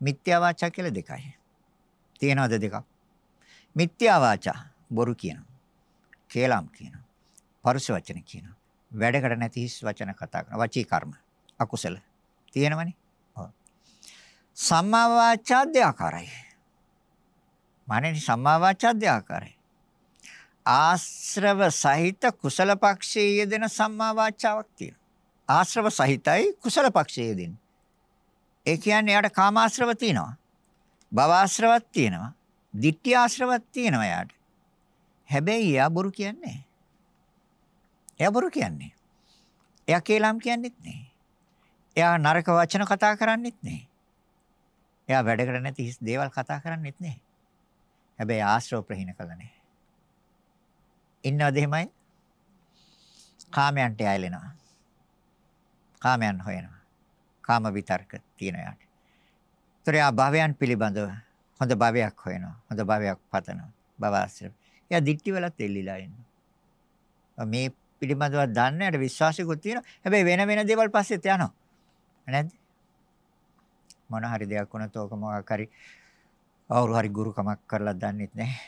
මිත්‍යා වාචා කියලා දෙකයි. තියෙනවද දෙකක්? මිත්‍යා වාචා බොරු කියනවා. කේලම් කියනවා. පරුෂ වචන කියනවා. වැඩකට නැති හිස් වචන කතා කරනවා. වචී කර්ම. අකුසල. තියෙනවනේ. ඔව්. සම්මා වාචා දෙආකාරයි. මානෙනි සම්මා වාචා දෙආකාරයි. ආශ්‍රව සහිත කුසල පක්ෂයේ යෙදෙන සම්මා වාචාවක් තියෙනවා. ආශ්‍රව සහිතයි කුසල පක්ෂයේ යෙදෙන. ඒ කියන්නේ යාට කාමාශ්‍රව තියෙනවා. භවආශ්‍රවක් තියෙනවා. ditthi ආශ්‍රවක් තියෙනවා යාට. හැබැයි එයා බොරු කියන්නේ එයා බොරු කියන්නේ. එයා කේලම් කියන්නෙත් නෑ. එයා නරක වචන කතා කරන්නෙත් නෑ. එයා වැඩකට නැති හිස් දේවල් කතා කරන්නෙත් නෑ. හැබැයි ආශ්‍රව ප්‍රහීන කළා නෑ. ඉන්නවද එහෙමයි? කාමයන්ට ඇලෙනවා. කාමයන් හොයනවා. කාම විතර්ක තියෙන යාට. ඒතර යා භවයන් පිළිබඳව හොඳ භවයක් හොයනවා. හොඳ භවයක් පතනවා. භව ආශ්‍රය. එයා දික්ටි වලත් එල්ලිලා ඉන්නවා. මේ පිළිබඳව දන්නේ නැහැ විශ්වාසිකුත් තියෙනවා. හැබැයි වෙන වෙන දේවල් පස්සෙත් යනවා. නැද්ද? මොන හරි දෙයක් වුණත් ඕක මොකක් හරි අවුරු හරි ගුරුකමක් කරලා දන්නෙත් නැහැ.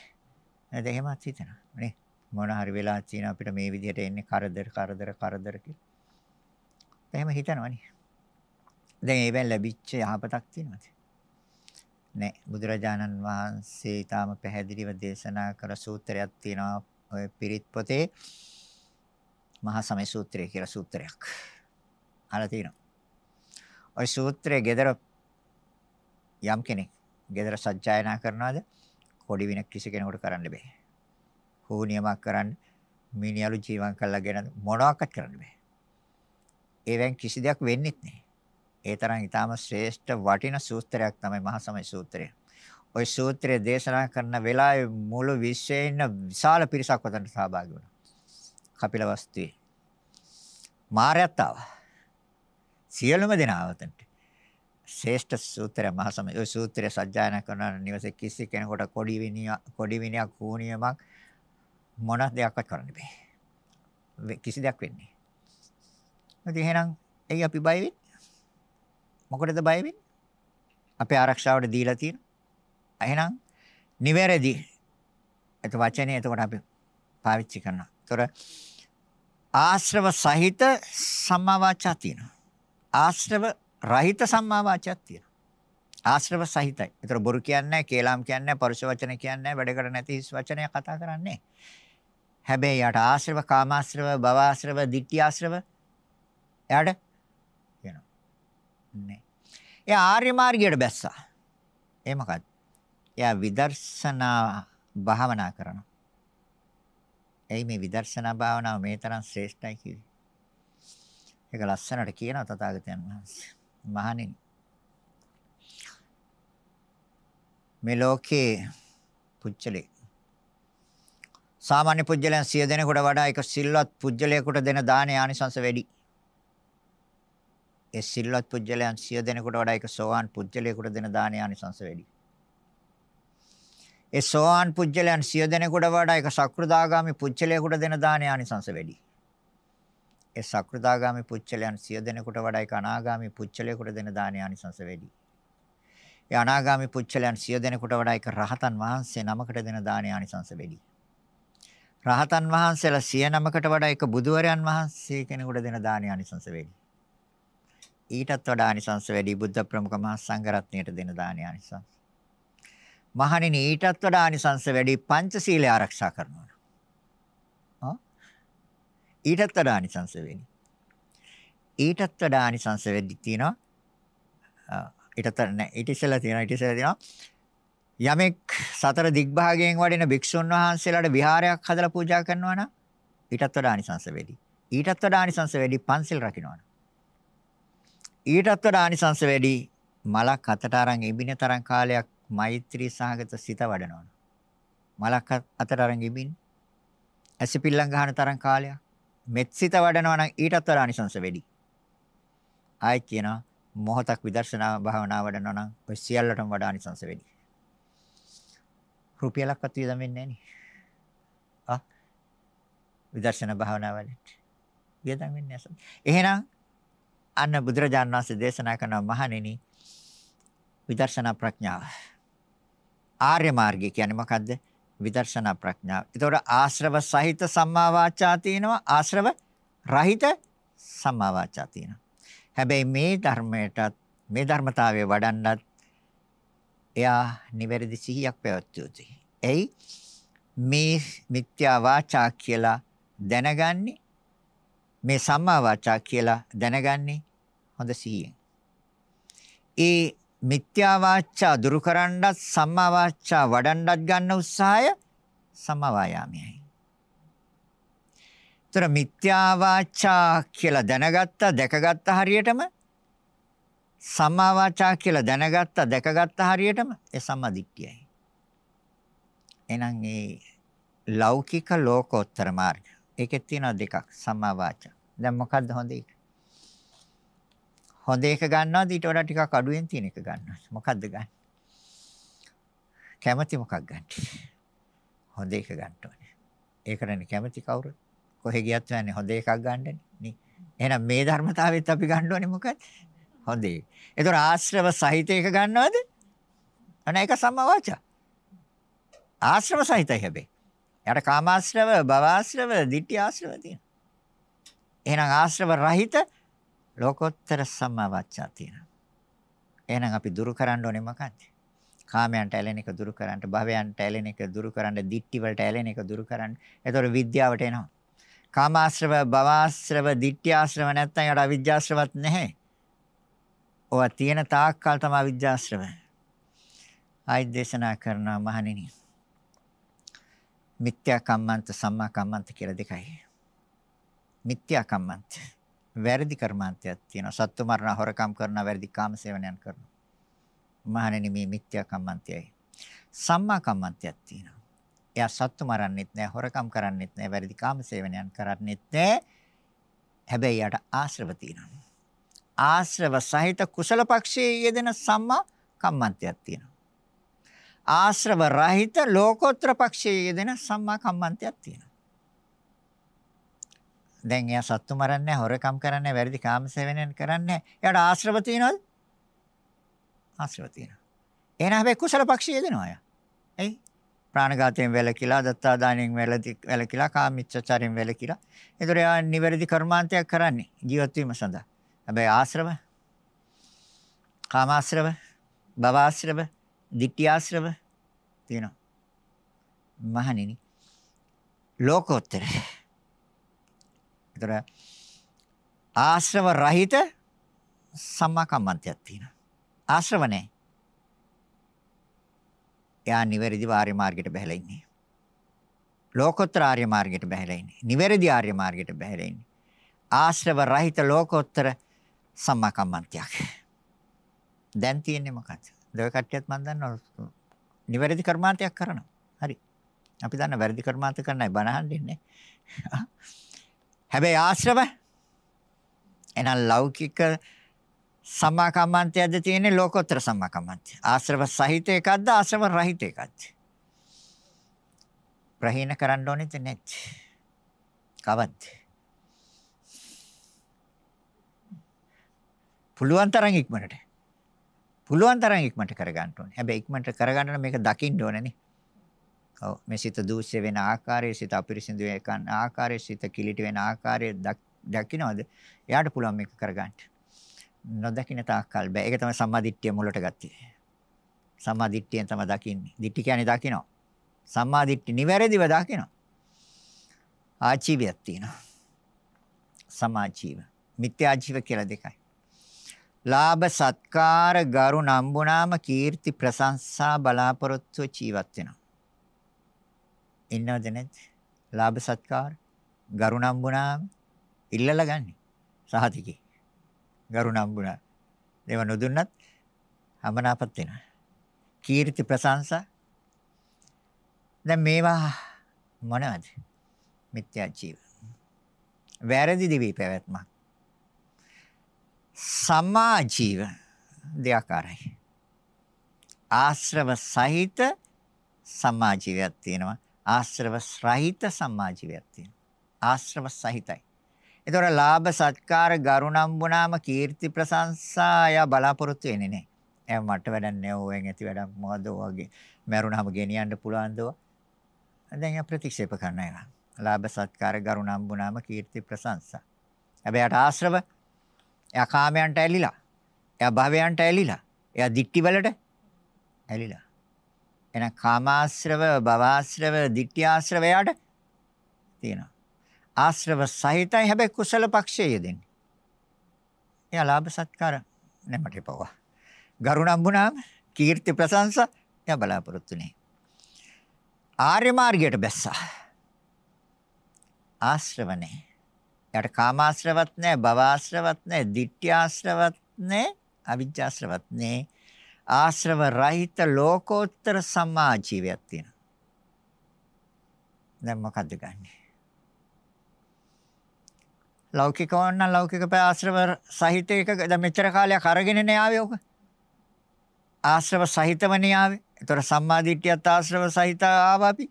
නේද? එහෙමත් හිතනවා. නේ? මොන හරි වෙලා තියෙන අපිට මේ විදිහට එන්නේ කරදර කරදර කරදර කියලා. එහෙම හිතනවනේ. දැන් ඒවෙන් ලැබිච්ච යහපතක් තියෙනවද? නෑ. බුදුරජාණන් වහන්සේ ඊටාම පැහැදිලිව දේශනා කර සූත්‍රයක් තියෙනවා ඔය පිරිත් පොතේ මහා සමය සූත්‍රය කියලා සූත්‍රයක්. අහලා තියෙනවා. ওই සූත්‍රයේ gedara යම් කෙනෙක් gedara සජ්ජායනා කරනවාද? කොඩි වින කිසි කෙනෙකුට කරන්න බෑ. හෝනියමක් කරන්න මිනියලු ජීවම් කළාගෙන මොනවාක්වත් කරන්න බෑ. ඒවෙන් කිසි දෙයක් වෙන්නේ නැහැ. ඒ තරම් ඊටාම ශ්‍රේෂ්ඨ වටින සූත්‍රයක් තමයි මහා සමය සූත්‍රය. ওই සූත්‍රය දේශනා කරන වෙලාවේ මුළු විශ්වයේ ඉන්න විශාල පිරිසක් උතන්ට සහභාගී වුණා. කපිලවස්තුවේ. මාරයත් ආවා. සියලුම දෙනා ආවතන්ට. ශ්‍රේෂ්ඨ සූත්‍රය මහා සමය. ওই සූත්‍රය සජ්ජායනා කරන නිවසේ කිසි කෙනෙකුට කොඩි විනිය කොඩි විනියක් කූණියමක් මොන දෙයක්වත් කරන්න බෑ. කිසි දෙයක් වෙන්නේ. ඉතින් එහෙනම් එයි අපි බය වෙන්නේ? මොකටද බය වෙන්නේ? අපේ ආරක්ෂාවට දීලා තියෙන. එහෙනම් නිවැරදි. ඒත වචනේ එතකොට අපි පාවිච්චි කරනවා. ඒතර ආශ්‍රව සහිත සම්මා වාචා තියෙනවා. ආශ්‍රව රහිත සම්මා වාචාක් තියෙනවා. ආශ්‍රව සහිතයි. ඒතර බොරු කියන්නේ නැහැ, කේලම් කියන්නේ නැහැ, පරුෂ වචන කියන්නේ නැහැ, වැඩකට නැති හිස් වචනය කතා කරන්නේ. හැබැයි යාට ආශ්‍රව, කාමාශ්‍රව, භවආශ්‍රව, ditthිආශ්‍රව එයාට වෙනවා. නේ. එයා ආර්ය මාර්ගයට බැස්සා. ඒ මොකද්ද? එයා විදර්ශනා භාවනා කරනවා. එයි මේ විදර්ශනා භාවනාව මේ තරම් ශ්‍රේෂ්ඨයි කිව්වේ. ඒක ලස්සනට කියනවා තථාගතයන් වහන්සේ. මහණෙනි. මේ ලෝකේ පුච්චලේ සාමාන්‍ය පුජ්‍යලයන් 100 දෙනෙකුට වඩා එක සිල්වත් පුජ්‍යලයකට දෙන දානේ ආනිසංස වැඩි. ඒ සිල්වත් පුජ්‍යලයන් 100 දෙනෙකුට වඩා එක සෝවාන් පුජ්‍යලයකට දෙන දානේ ආනිසංස වැඩි. ඒ සෝවාන් පුජ්‍යලයන් 100 දෙනෙකුට වඩා එක සක්‍ෘදාගාමි පුජ්‍යලයකට දෙන දානේ ආනිසංස වැඩි. ඒ සක්‍ෘදාගාමි පුජ්‍යලයන් 100 දෙනෙකුට වඩා එක අනාගාමි පුජ්‍යලයකට දෙන දානේ ආනිසංස වැඩි. ඒ අනාගාමි පුජ්‍යලයන් 100 දෙනෙකුට වඩා එක රහතන් වහන්සේ නමකට දෙන දානේ ආනිසංස වැඩි. රහතන් වහන්සේලා 109කට වඩා එක බුදුවරයන් වහන්සේ කෙනෙකුට දෙන දානි ආනිසංස වැඩි. ඊටත් වඩා ආනිසංස වැඩි බුද්ධ ප්‍රමුඛ මහ සංඝරත්නයට දෙන දානි ආනිසංස. මහණෙනි ඊටත් වඩා ආනිසංස වැඩි පංචශීලය ආරක්ෂා කරනවා. ආ ඊටත් වඩා ආනිසංස වැඩි. ඊටත් වඩා ආනිසංස වැඩි තියෙනවා. ඊටත් නෑ ඊට ඉස්සෙල්ලා තියෙනවා ඊට ඉස්සෙල්ලා තියෙනවා යමෙක් සතර දිග්භාගයෙන් වඩින භික්ෂුන් වහන්සේලාට විහාරයක් හදලා පූජා කරනවා නම් ඊටත් වඩා ආනිසංස වැඩි. ඊටත් වඩා ආනිසංස වැඩි පන්සිල් රකින්නවනේ. ඊටත් වඩා ආනිසංස වැඩි මලක් අතට අරන් ඉබින තරම් කාලයක් මෛත්‍රී සහගත සිත වඩනවා. මලක් අතට අරන් ඉබින් ඇසිපිල්ලම් ගන්න තරම් කාලයක් මෙත් සිත වඩනවා නම් ඊටත් වඩා ආනිසංස වැඩි. ආයි කියනවා මොහොතක් විදර්ශනා භාවනා වඩනවා නම් ඔය සියල්ලටම වඩා ආනිසංස වැඩි. රුපියලක්වත් වියදම් වෙන්නේ නැහැ නේ. ආ විදර්ශනා භාවනා වලට වියදම් වෙන්නේ නැහැ. එහෙනම් අන්න බුදුරජාණන් වහන්සේ දේශනා කරන මහණෙනි විදර්ශනා ප්‍රඥාව. ආර්ය මාර්ගය කියන්නේ මොකද්ද? විදර්ශනා ප්‍රඥාව. ඒතකොට ආශ්‍රව සහිත සම්මා වාචා තියෙනවා ආශ්‍රව රහිත සම්මා වාචා තියෙනවා. හැබැයි මේ ධර්මයටත් මේ ධර්මතාවය වඩන්නත් එයා නිවැරදි සිහියක් පැවැත්විය යුතුයි. එයි මේ මිත්‍යා වාචා කියලා දැනගන්නේ මේ සම්මා වාචා කියලා දැනගන්නේ හොඳ සිහියෙන්. ඒ මිත්‍යා වාචා දුරු කරන්නත් සම්මා වාචා වඩන්නත් ගන්න උත්සාහය සම්මා වායාමයයි. ତර මිත්‍යා වාචා කියලා දැනගත්ත දැකගත්ත හරියටම සම්මා වාචා කියලා දැනගත්ත දැකගත්ත හරියටම ඒ සම්මා දිට්ඨියයි. එහෙනම් ඒ ලෞකික ලෝකෝත්තර මාර්ග. ඒකෙත් තියෙනවා දෙකක් සම්මා වාචා. දැන් මොකද්ද හොඳ එක? හොඳ එක ගන්නවද ඊට වඩා ටිකක් අඩුවෙන් තියෙන එක ගන්නවද? මොකද්ද ගන්න? කැමැති මොකක් ගන්න? හොඳ එක ගන්න ඕනේ. ඒකටනේ කැමැති කවුරුත්? කොහෙ ගියත් යන්නේ හොඳ එකක් ගන්නනේ නේ. එහෙනම් මේ ධර්මතාවෙත් අපි ගන්න ඕනේ මොකද? හොඳ එක. ඒතර ආශ්‍රව සහිත එක ගන්නවද? අනේ ඒක සම්මාවාචා. ආශ්‍රව සහිතයි හැබැයි. යට කාමාශ්‍රව, භවආශ්‍රව, ditthi ආශ්‍රව තියෙනවා. එහෙනම් ආශ්‍රව රහිත ලෝකෝත්තර සම්මාවාචා තියෙනවා. එහෙනම් අපි දුරු කරන්න ඕනේ මොකක්ද? කාමයන්ට ඇලෙන එක දුරු කරන්න, භවයන්ට ඇලෙන එක දුරු කරන්න, ditthi වලට ඇලෙන එක දුරු කරන්න. ඒතකොට විද්‍යාවට එනවා. කාමාශ්‍රව, භවආශ්‍රව, ditth්‍යාශ්‍රව නැත්නම් යට අවිජ්ජාශ්‍රවත් නැහැ. ඔවා තියෙන තාක්කල් තමයි අවිජ්ජාශ්‍රව. ආයි දේශනා කරනවා මහණෙනි. මිත්‍යා කම්මන්ත සම්මා කම්මන්ත කියලා දෙකයි. මිත්‍යා කම්මන්ත වැරදි කර්මාන්තයක් තියෙනවා. සත්තු මරණ හොරකම් කරන වැරදි කාමසේවනයන් කරනවා. මහණෙනි මේ මිත්‍යා කම්මන්තයයි. සම්මා කම්මන්තයක් තියෙනවා. එයා සත්තු මරන්නෙත් නෑ, හොරකම් කරන්නෙත් නෑ, වැරදි කාමසේවනයන් කරන්නෙත් නෑ. හැබැයි යාට ආශ්‍රව තියෙනවා. ආශ්‍රව සහිත කුසල පක්ෂයේ යෙදෙන සම්මා කම්මන්තයක් තියෙනවා. ආශ්‍රව රහිත ලෝකෝත්තර පක්ෂයේ යෙදෙන සම්මා කම්මන්තයක් තියෙනවා. දැන් එයා සත්තු මරන්නේ හොරකම් කරන්නේ වැරදි කාමසේවනයන් කරන්නේ එයාට ආශ්‍රව තියෙනවද? ආශ්‍රව තියෙනවා. එහෙනම් හැබැයි කුසල පක්ෂයේ යෙදෙනවා අය. එයි ප්‍රාණඝාතයෙන් වැළකීලා, දත්තාදානයෙන් වැළකීලා, කාමීච්ඡචාරයෙන් වැළකීලා. ඒතර එයා නිවැරදි කර්මාන්තයක් කරන්නේ ජීවත් වීම සඳහා. හැබැයි ආශ්‍රව, කාමාශ්‍රව, භවආශ්‍රව, ditthියාශ්‍රව තියෙනවා. මහණෙනි ලෝකෝත්තර. ඒතර ආශ්‍රව රහිත සම්මා කම්මන්තයක් තියෙනවා. ආශ්‍රව නැහැ. එයා නිවැරදිව ආර්ය මාර්ගයට බහැලා ඉන්නේ. ලෝකෝත්තර ආර්ය මාර්ගයට බහැලා ඉන්නේ. නිවැරදි ආර්ය මාර්ගයට බහැලා ඉන්නේ. ආශ්‍රව රහිත ලෝකෝත්තර සම්මා කම්මන්තයක්. දැන් තියෙන්නේ මොකක්ද? දෙව කට්ටියත් මම දන්නවා නිවැරදි කර්මාන්තයක් කරනවා. හරි. අපි දන්න වැරදි කර්මාන්ත කරන්නයි බනහන් දෙන්නේ. හැබැයි ආශ්‍රව එහෙනම් ලෞකික සම්මා කම්මන්තයද තියෙන්නේ ලෝකෝත්තර සම්මා කම්මන්තය. ආශ්‍රව සහිත එකක්ද ආශ්‍රව රහිත එකක්ද? ප්‍රහීන කරන්න ඕනෙද නැත්? කවද්ද? පුළුවන් තරම් ඉක්මනට. පුළුවන් තරම් ඉක්මනට කරගන්න ඕනේ. හැබැයි ඉක්මනට කරගන්න නම් මේක දකින්න ඕනේ ඔව් මේ සිත දූෂ්‍ය වෙන ආකාරය, සිත අපිරිසිදු වෙන ආකාරය, සිත කිලිට වෙන ආකාරය දකින්නවද? එයාට පුළුවන් මේක කරගන්න. නොදකින්න තාක්කල් බෑ. ඒක තමයි සම්මාදිට්ඨිය මුලට ගත්තේ. සම්මාදිට්ඨියෙන් තමයි දකින්නේ. දිට්ඨි කියන්නේ දකිනවා. සම්මාදිට්ඨි නිවැරදිව දකිනවා. ආජීවයක් තියෙනවා. සමාජීව. මිත්‍යාජීව කියලා දෙකයි. ලාභ සත්කාර ගරු නම්බුනාම කීර්ති ප්‍රශංසා බලාපොරොත්තු ජීවත් වෙනවා. ඉන්නවද නැද්ද? ලාභ සත්කාර ගරුණම්බුනාම ඉල්ලලා ගන්න. සහතිකේ. ගරුණම්බුනා. ඒව නොදුන්නත් අමනාපත් වෙනවා. කීර්ති ප්‍රශංසා දැන් මේවා මොනවද? මිත්‍යා ජීව. වැරදි දිවි පැවැත්මක්. සම්මා ජීව දෙආකාරයි. ආශ්‍රව සහිත සම්මා ජීවයක් තියෙනවා. ආශ්‍රව රහිත සම්මා ජීවයක් තියෙනවා. ආශ්‍රව සහිතයි. ඒතොර ලාභ සත්කාර ගරුණම්බුනාම කීර්ති ප්‍රශංසා යා බලාපොරොත්තු වෙන්නේ නැහැ. එයා මට වැඩක් නෑ ඕවෙන් ඇති වැඩක් මොකද වගේ මරුණාම ගෙනියන්න පුළුවන් දෝ. දැන් එයා ප්‍රතික්ෂේප කරන එක. ලාභ සත්කාර ගරුණම්බුනාම කීර්ති ප්‍රශංසා. හැබැයි යට ආශ්‍රව එයා කාමයන්ට ඇලිලා. එයා භවයන්ට ඇලිලා. එයා දික්ටි වලට ඇලිලා. එහෙනම් කාමාශ්‍රව, භවආශ්‍රව, ditthිආශ්‍රව යාට තියෙනවා. ආශ්‍රව සහිතයි හැබැයි කුසල පක්ෂයේ යෙදෙන්නේ. එයා ලාභ සත්කාර නැමට පවා. ගරුණම්බුනාම කීර්ති ප්‍රශංසා එයා බලාපොරොත්තු නේ. ආර්ය මාර්ගයට බැස්සා. ආශ්‍රව නැහැ. එයාට කාමාශ්‍රවත් නැහැ, භවආශ්‍රවත් නැහැ, ditthිආශ්‍රවත් නැහැ, අවිජ්ජාශ්‍රවත් නැහැ. ආශ්‍රව රහිත ලෝකෝත්තර සම්මා ජීවයක් තියෙනවා. දැන් මොකද්ද ගන්නෙ? ලෞකික වන්න ලෞකික පෑ ආශ්‍රව සහිත එක දැන් මෙච්චර කාලයක් අරගෙන නේ ආවේ ඔක. ආශ්‍රව සහිතවනේ ආවේ. ඒතර සම්මා දිට්ඨියත් ආශ්‍රව සහිත ආවා අපි.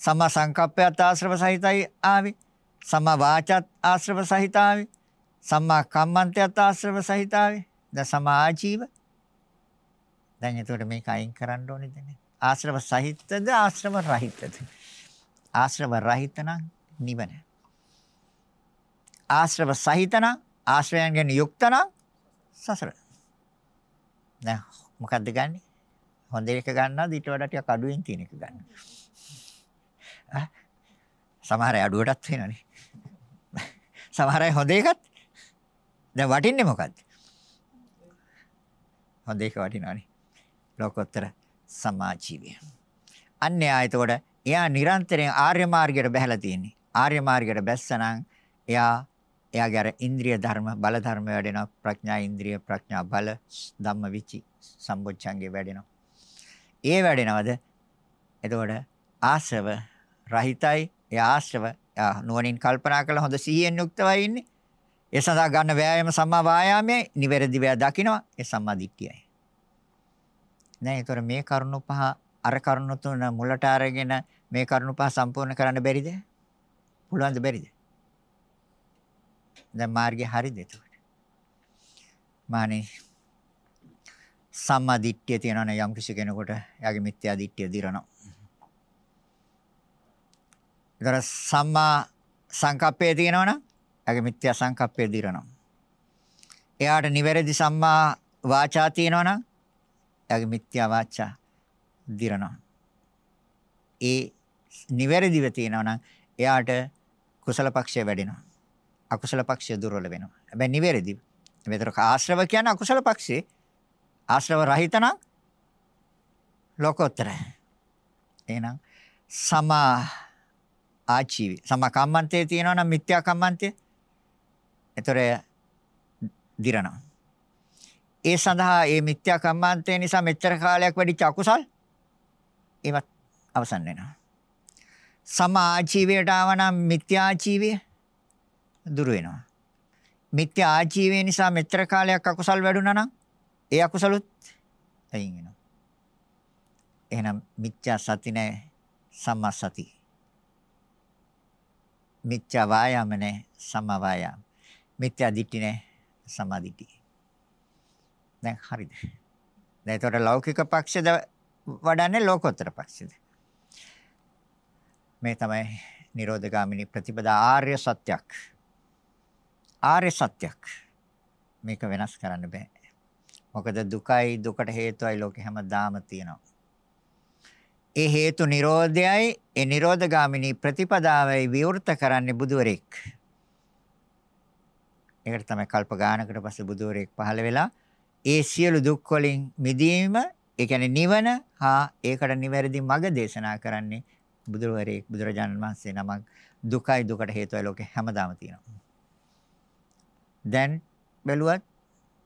සම්මා සංකප්පයත් ආශ්‍රව සහිතයි ආවේ. සම්මා වාචත් ආශ්‍රව සහිත ආවේ. සම්මා කම්මන්තයත් ආශ්‍රව සහිත ආවේ. දැන් සම්මා ආජීව දැන් එතකොට මේක අයින් කරන්න ඕනේද නේ? ආශ්‍රව සහිතද ආශ්‍රව රහිතද? ආශ්‍රව රහිත නම් නිවන. ආශ්‍රව සහිත නම් ආශ්‍රයයන්ගෙන් යුක්ත නම් සසර. දැන් මොකද්ද ගන්නෙ? හොඳ එක ගන්නවද ඊට වඩා ටිකක් අඩුවෙන් තියෙන එක ගන්න. ආ සමහර අය අඩුවටත් වෙනවනේ. සමහර අය හොඳ එකත් දැන් වටින්නේ මොකද්ද? හොඳ එක වටිනවනේ. ලෝකෝත්තර සමාජීවය. අන්නේ ආයතකොට එයා නිරන්තරයෙන් ආර්ය මාර්ගයට බැහැලා තියෙන්නේ. ආර්ය මාර්ගයට බැස්සනම් එයා එයාගේ අර ඉන්ද්‍රිය ධර්ම බල ධර්ම වැඩෙනවා ප්‍රඥා ඉන්ද්‍රිය ප්‍රඥා බල ධම්ම විචි සම්බොච්චංගේ වැඩෙනවා. ඒ වැඩෙනවද? එතකොට ආශ්‍රව රහිතයි ඒ ආශ්‍රව නුවණින් කල්පනා කරලා හොඳ සිහියෙන් යුක්තවයි ඉන්නේ. ඒ සඳහා ගන්න වෑයම සම්මා වායාමයේ නිවැරදි වේ දකින්නවා ඒ සම්මා දිට්ඨියයි. නෑ ඒතර මේ කරුණු පහ අර කරුණු තුන මුලට අරගෙන මේ කරුණු පහ සම්පූර්ණ කරන්න බැරිද? පුළුවන්ද බැරිද? දැන් මාර්ගය හරිද එතකොට? මානේ සම්මා දිට්ඨිය තියෙනවනේ යම් කිසි කෙනෙකුට එයාගේ මිත්‍යා දිට්ඨිය දිරනවා. ඒතර සම්මා සංකප්පය තියෙනවනම් එයාගේ මිත්‍යා සංකප්පය දිරනවා. එයාට නිවැරදි සම්මා වාචා තියෙනවනම් එයාගේ මිත්‍යා වාචා දිරනවා. ඒ නිවැරදිව තියෙනවා නම් එයාට කුසල පක්ෂය වැඩෙනවා. අකුසල පක්ෂය දුර්වල වෙනවා. හැබැයි නිවැරදි. මෙතන ආශ්‍රව කියන්නේ අකුසල පක්ෂේ. ආශ්‍රව රහිත නම් ලෝකෝත්තර. එහෙනම් සමා ආචීවි. සමා කම්මන්තේ තියෙනවා නම් මිත්‍යා කම්මන්තේ. ඒතර දිරනවා. ඒ සඳහා මේ මිත්‍යා කම්මාන්තය නිසා මෙච්චර කාලයක් වැඩිච්ච අකුසල් ඒවත් අවසන් වෙනවා. සමා ආජීවයට ආවනම් මිත්‍යා ආජීවය දුර වෙනවා. මිත්‍යා ආජීවය නිසා මෙච්චර කාලයක් අකුසල් වැඩුණා නම් ඒ අකුසලුත් අයින් වෙනවා. එහෙනම් මිත්‍යා සති නැහැ සම්මා සති. මිත්‍යා වායාම නැහැ සම්මා වායාම. මිත්‍යා දිට්ඨි නැහැ සම්මා දිට්ඨි. දැන් හරිද? දැන් ඒතකොට ලෞකික පක්ෂද වඩන්නේ ලෝකෝත්තර පක්ෂද? මේ තමයි නිරෝධගාමිනී ප්‍රතිපදා ආර්ය සත්‍යක්. ආර්ය සත්‍යක්. මේක වෙනස් කරන්න බෑ. මොකද දුකයි දුකට හේතුවයි ලෝකේ හැමදාම තියෙනවා. ඒ හේතු නිරෝධයයි ඒ නිරෝධගාමිනී ප්‍රතිපදාවයි විවෘත කරන්නේ බුදුවරෙක්. ඒකට තමයි කල්ප ගානකට පස්සේ බුදුවරෙක් පහළ වෙලා ඒ සියලු දුක් වලින් මිදීම, ඒ කියන්නේ නිවන හා ඒකට නිවැරදි මඟ දේශනා කරන්නේ බුදුරවරේ බුදුරජාණන් වහන්සේ නමක් දුකයි දුකට හේතුවයි ලෝකේ හැමදාම තියෙනවා. දැන් බැලුවත්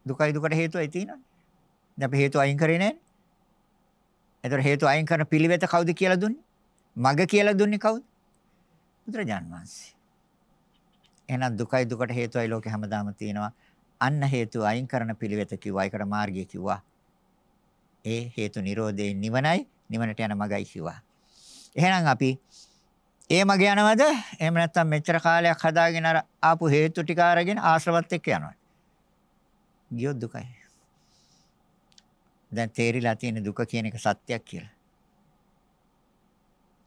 දුකයි දුකට හේතුවයි තියෙනවනේ. දැන් අපි හේතු අයින් කරේ නැහැ. ඒතර හේතු අයින් කරන පිළිවෙත කවුද කියලා දුන්නේ? මග කියලා දුන්නේ කවුද? බුදුරජාණන් වහන්සේ. එහෙනම් දුකයි දුකට හේතුවයි ලෝකේ හැමදාම තියෙනවා. අන්න හේතු අයින් කරන පිළිවෙත කිව්වා. ඒකට මාර්ගය කිව්වා. ඒ හේතු නිරෝධේ නිවනයි නිවනට යන මගයි කිව්වා. එහෙනම් අපි ඒ මග යනවද? එහෙම නැත්නම් මෙච්චර කාලයක් හදාගෙන අර ආපු හේතු ටික අරගෙන ආශ්‍රවත් එක්ක යනවද? ගියොත් දුකයි. දැන් තේරිලා තියෙන දුක කියන එක සත්‍යයක් කියලා.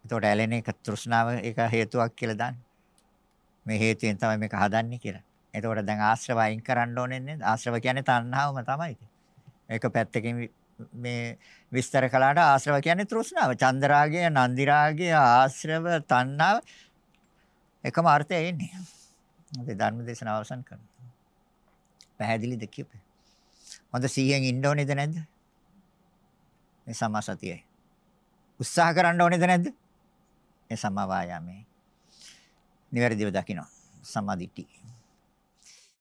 එතකොට ඇලෙන එක තෘෂ්ණාව එක හේතුවක් කියලා දාන්න. මේ හේතුවෙන් තමයි මේක හදන්නේ කියලා. එතකොට දැන් ආශ්‍රව අයින් කරන්න ඕනේ නේද? ආශ්‍රව කියන්නේ තණ්හාවම තමයි. ඒක පැත්තකින් මේ විස්තර කළාට ආශ්‍රව කියන්නේ තෘෂ්ණාව. චන්දරාගය, නන්දිරාගය, ආශ්‍රව, තණ්හාව එකම අර්ථය එන්නේ. අපි ධර්ම දේශනාව අවසන් කරනවා. පැහැදිලිද කියපේ? හොඳ 100න් ඉන්න ඕනේද නැද්ද? මේ සම්මා සතියයි. උත්සාහ කරන්න ඕනේද නැද්ද? මේ සම්මා වායාමයේ. නිවැරදිව දකින්න. සම්මා දිට්ඨිය.